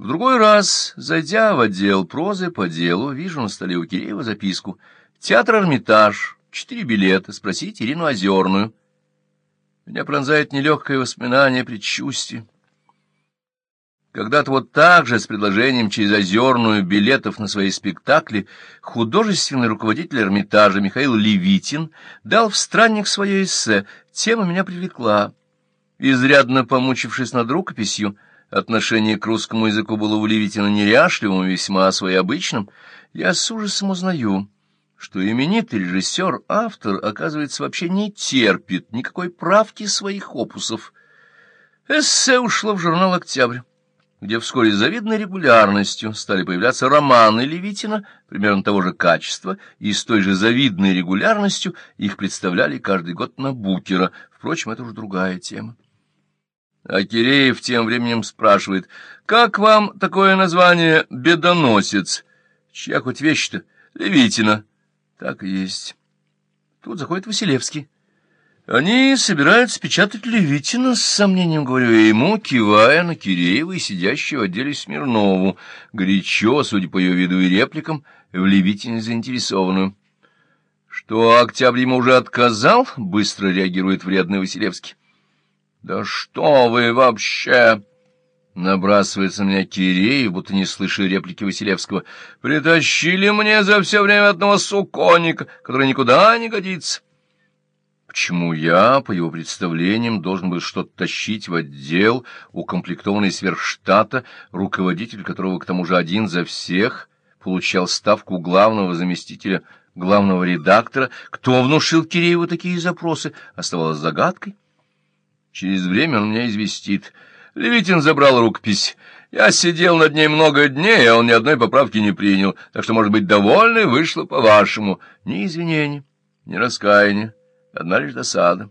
В другой раз, зайдя в отдел прозы по делу, вижу на столе у Киреева записку «Театр Эрмитаж, четыре билета, спросить Ирину Озерную». Меня пронзает нелегкое воспоминание, предчувствие. Когда-то вот так же с предложением через Озерную билетов на свои спектакли художественный руководитель Эрмитажа Михаил Левитин дал в «Странник» свое эссе. Тема меня привлекла. Изрядно помучившись над рукописью, отношение к русскому языку было у Левитина неряшливым весьма своеобычным, я с ужасом узнаю, что именитый режиссер, автор, оказывается, вообще не терпит никакой правки своих опусов. Эссе ушло в журнал «Октябрь» где вскоре с завидной регулярностью стали появляться романы Левитина примерно того же качества, и с той же завидной регулярностью их представляли каждый год на Букера. Впрочем, это уже другая тема. А Киреев тем временем спрашивает, «Как вам такое название «Бедоносец»? Чья хоть вещь-то? Левитина». Так и есть. Тут заходит Василевский. Они собираются печатать Левитина, с сомнением говорю я ему, кивая на Киреева и сидящего в отделе Смирнову, горячо, судя по ее виду и репликам, в Левитине заинтересованную. Что Октябрь ему уже отказал, быстро реагирует вредный Василевский. «Да что вы вообще!» Набрасывается на меня Киреев, будто не слыша реплики Василевского. «Притащили мне за все время одного суконника, который никуда не годится». Почему я, по его представлениям, должен был что-то тащить в отдел, укомплектованный сверхштата, руководитель которого, к тому же, один за всех, получал ставку главного заместителя, главного редактора? Кто внушил Кирееву такие запросы, оставалось загадкой. Через время он меня известит. Левитин забрал рукопись. Я сидел над ней много дней, а он ни одной поправки не принял, так что, может быть, довольны, вышло по-вашему. Ни извинений, ни раскаяния одна лишь досада.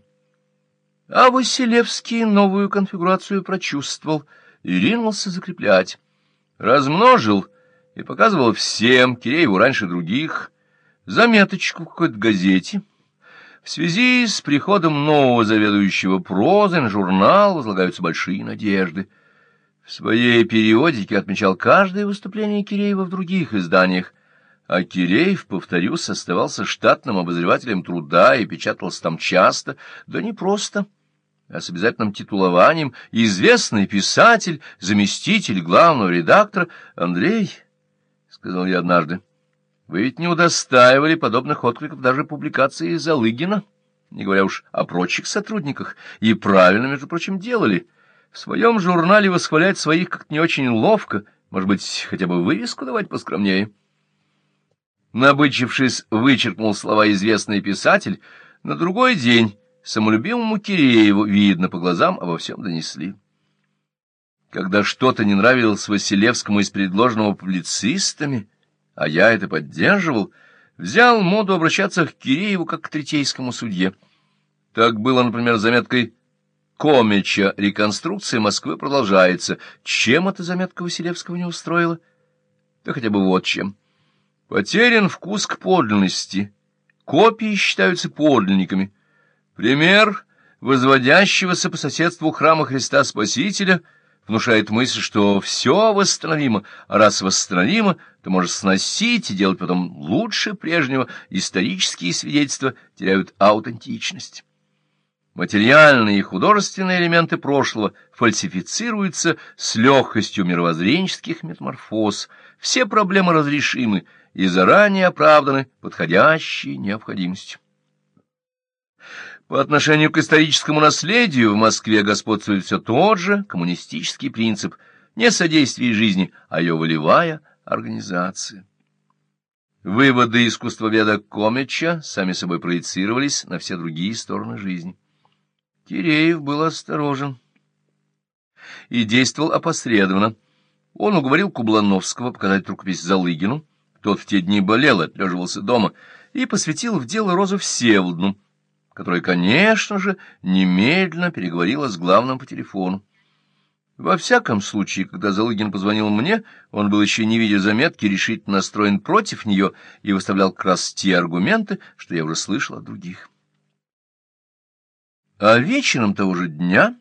А Василевский новую конфигурацию прочувствовал и ринулся закреплять. Размножил и показывал всем, Кирееву раньше других, заметочку в какой-то газете. В связи с приходом нового заведующего прозой на журнал возлагаются большие надежды. В своей периодике отмечал каждое выступление Киреева в других изданиях, а Киреев, повторюсь, оставался штатным обозревателем труда и печатался там часто, да не просто, а с обязательным титулованием «Известный писатель, заместитель главного редактора Андрей», — сказал я однажды, — «вы ведь не удостаивали подобных откликов даже публикации Залыгина, не говоря уж о прочих сотрудниках, и правильно, между прочим, делали. В своем журнале восхвалять своих как-то не очень ловко, может быть, хотя бы вывеску давать поскромнее». Набычившись, вычеркнул слова известный писатель, на другой день самолюбимому Кирееву, видно, по глазам обо всем донесли. Когда что-то не нравилось Василевскому из предложенного публицистами, а я это поддерживал, взял моду обращаться к Кирееву как к третейскому судье. Так было, например, заметкой Комича «Реконструкция Москвы продолжается». Чем эта заметка Василевского не устроила? Да хотя бы вот чем. Потерян вкус к подлинности. Копии считаются подлинниками. Пример возводящегося по соседству храма Христа Спасителя внушает мысль, что все восстановимо, а раз восстановимо, то может сносить и делать потом лучше прежнего. Исторические свидетельства теряют аутентичность. Материальные и художественные элементы прошлого фальсифицируются с легкостью мировоззренческих метаморфоз. Все проблемы разрешимы, и заранее оправданы подходящей необходимостью. По отношению к историческому наследию в Москве господствует все тот же коммунистический принцип не содействия жизни, а ее волевая организация. Выводы искусствоведа Комича сами собой проецировались на все другие стороны жизни. Киреев был осторожен и действовал опосредованно. Он уговорил Кублановского показать рукопись Залыгину, тот в те дни болел, отлеживался дома, и посвятил в дело Розу Всеволодну, которая, конечно же, немедленно переговорила с главным по телефону. Во всяком случае, когда Залыгин позвонил мне, он был еще не видя заметки, решительно настроен против нее и выставлял как раз те аргументы, что я уже слышал от других. А вечером того же дня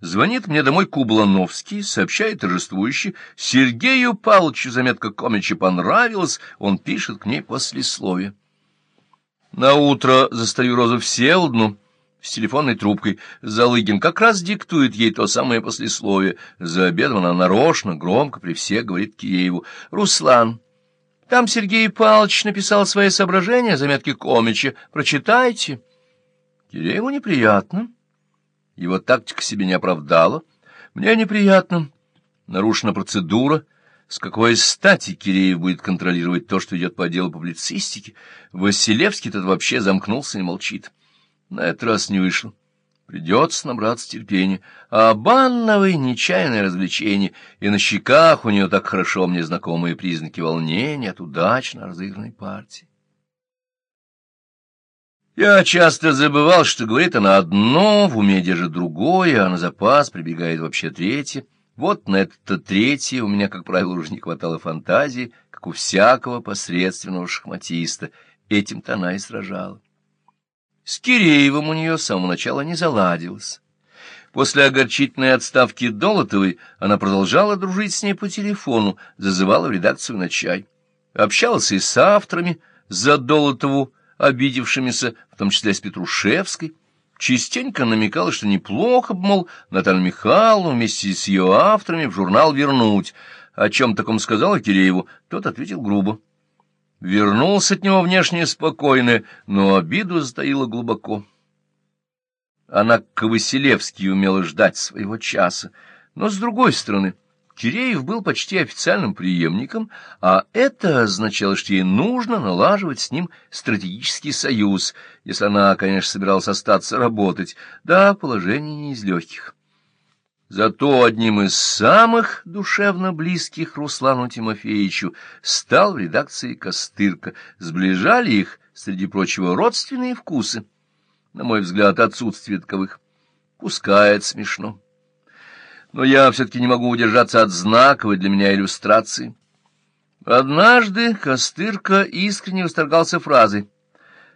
Звонит мне домой Кублановский, сообщает торжествующе. Сергею Павловичу заметка Комича понравилась, он пишет к ней послесловие. На утро застаю Розу Всеволодну с телефонной трубкой. Залыгин как раз диктует ей то самое послесловие. За обедом она нарочно, громко при всех говорит Киеву. «Руслан, там Сергей Павлович написал свои соображения, заметки Комича. Прочитайте». Кирееву неприятно. Его тактика себе не оправдала. Мне неприятно. Нарушена процедура. С какой стати Киреев будет контролировать то, что идет по отделу публицистики? Василевский тут вообще замкнулся и молчит. На этот раз не вышло. Придется набраться терпения. А банновое нечаянное развлечение, и на щеках у нее так хорошо мне знакомые признаки волнения от удачно разыгранной партии. Я часто забывал, что говорит она одно, в уме держит другое, а на запас прибегает вообще третье. Вот на это третье у меня, как правило, уже не хватало фантазии, как у всякого посредственного шахматиста. Этим-то она и сражала. С Киреевым у нее с самого начала не заладилось. После огорчительной отставки Долотовой она продолжала дружить с ней по телефону, зазывала в редакцию на чай. Общалась и с авторами за Долотову, обидевшимися, в том числе с Петрушевской, частенько намекала, что неплохо бы, мол, Наталью Михайловну вместе с ее авторами в журнал вернуть. О чем таком сказала Кирееву, тот ответил грубо. Вернулся от него внешне спокойно, но обиду затаила глубоко. Она к Василевски умела ждать своего часа, но, с другой стороны, Киреев был почти официальным преемником, а это означало, что ей нужно налаживать с ним стратегический союз, если она, конечно, собиралась остаться работать. Да, положение не из легких. Зато одним из самых душевно близких Руслану Тимофеевичу стал в редакции Костырка. Сближали их, среди прочего, родственные вкусы. На мой взгляд, отсутствие таковых. Пускай это смешно но я все-таки не могу удержаться от знаковой для меня иллюстрации. Однажды Костырка искренне восторгался фразой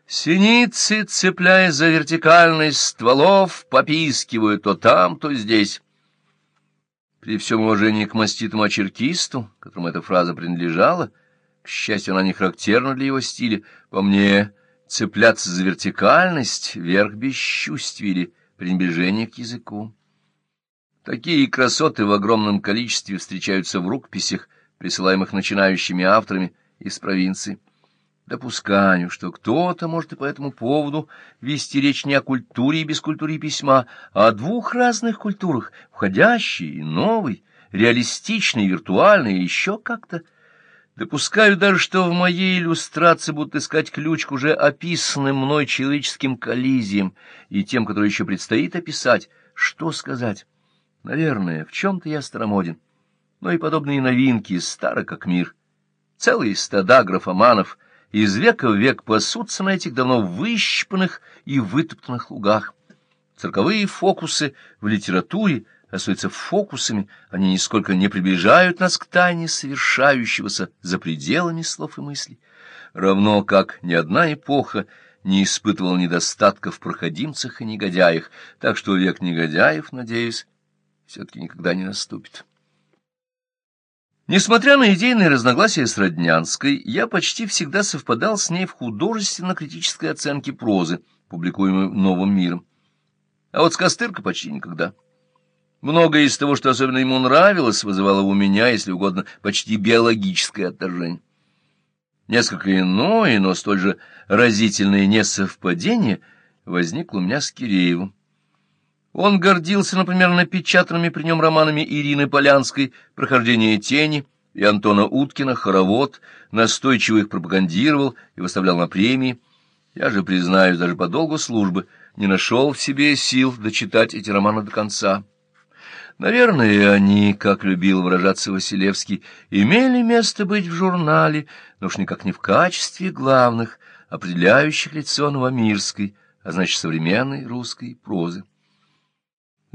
«Синицы, цепляясь за вертикальность стволов, попискивают то там, то здесь». При всем уважении к маститому очеркисту, которому эта фраза принадлежала, к счастью, она не характерна для его стиля, по мне, цепляться за вертикальность — верх бесчувствия или пренебрежение к языку. Такие красоты в огромном количестве встречаются в рукописях, присылаемых начинающими авторами из провинции. Допускаю, что кто-то может и по этому поводу вести речь не о культуре и бескультуре письма, а о двух разных культурах, входящей и новой, реалистичной, виртуальной и еще как-то. Допускаю даже, что в моей иллюстрации будут искать ключ к уже описанным мной человеческим коллизиям и тем, которые еще предстоит описать. Что сказать? Наверное, в чем-то я старомоден, но и подобные новинки стары как мир. Целые стада графоманов из века в век пасутся на этих давно выщипанных и вытоптанных лугах. Цирковые фокусы в литературе остаются фокусами, они нисколько не приближают нас к тайне совершающегося за пределами слов и мыслей, равно как ни одна эпоха не испытывала недостатков в проходимцах и негодяях, так что век негодяев, надеюсь, все-таки никогда не наступит. Несмотря на идейные разногласия с Роднянской, я почти всегда совпадал с ней в художественно-критической оценке прозы, публикуемой «Новым миром». А вот с Костырко почти никогда. Многое из того, что особенно ему нравилось, вызывало у меня, если угодно, почти биологическое отторжение. Несколько иное, но столь же разительное несовпадение возникло у меня с Киреевым. Он гордился, например, напечатанными при нем романами Ирины Полянской «Прохождение тени» и Антона Уткина «Хоровод», настойчиво их пропагандировал и выставлял на премии. Я же, признаюсь, даже по долгу службы не нашел в себе сил дочитать эти романы до конца. Наверное, они, как любил выражаться Василевский, имели место быть в журнале, но уж никак не в качестве главных, определяющих лицо новомирской, а значит, современной русской прозы.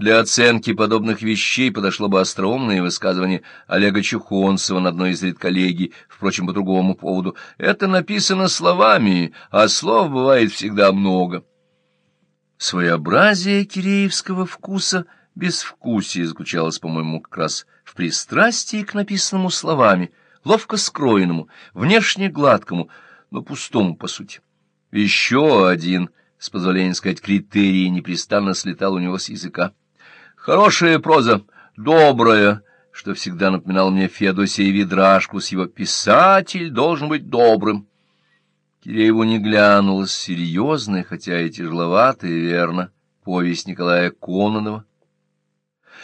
Для оценки подобных вещей подошло бы остроумное высказывание Олега Чухонцева на одной из редколлегий, впрочем, по другому поводу. Это написано словами, а слов бывает всегда много. Своеобразие киреевского вкуса безвкусие заключалось, по-моему, как раз в пристрастии к написанному словами, ловко скроенному, внешне гладкому, но пустому, по сути. Еще один, с позволения сказать, критерий непрестанно слетал у него с языка. Хорошая проза, добрая, что всегда напоминал мне Федосия Видрашку с его «писатель должен быть добрым». Кирееву не глянулась серьезная, хотя и тяжеловатая, верно, повесть Николая Кононова,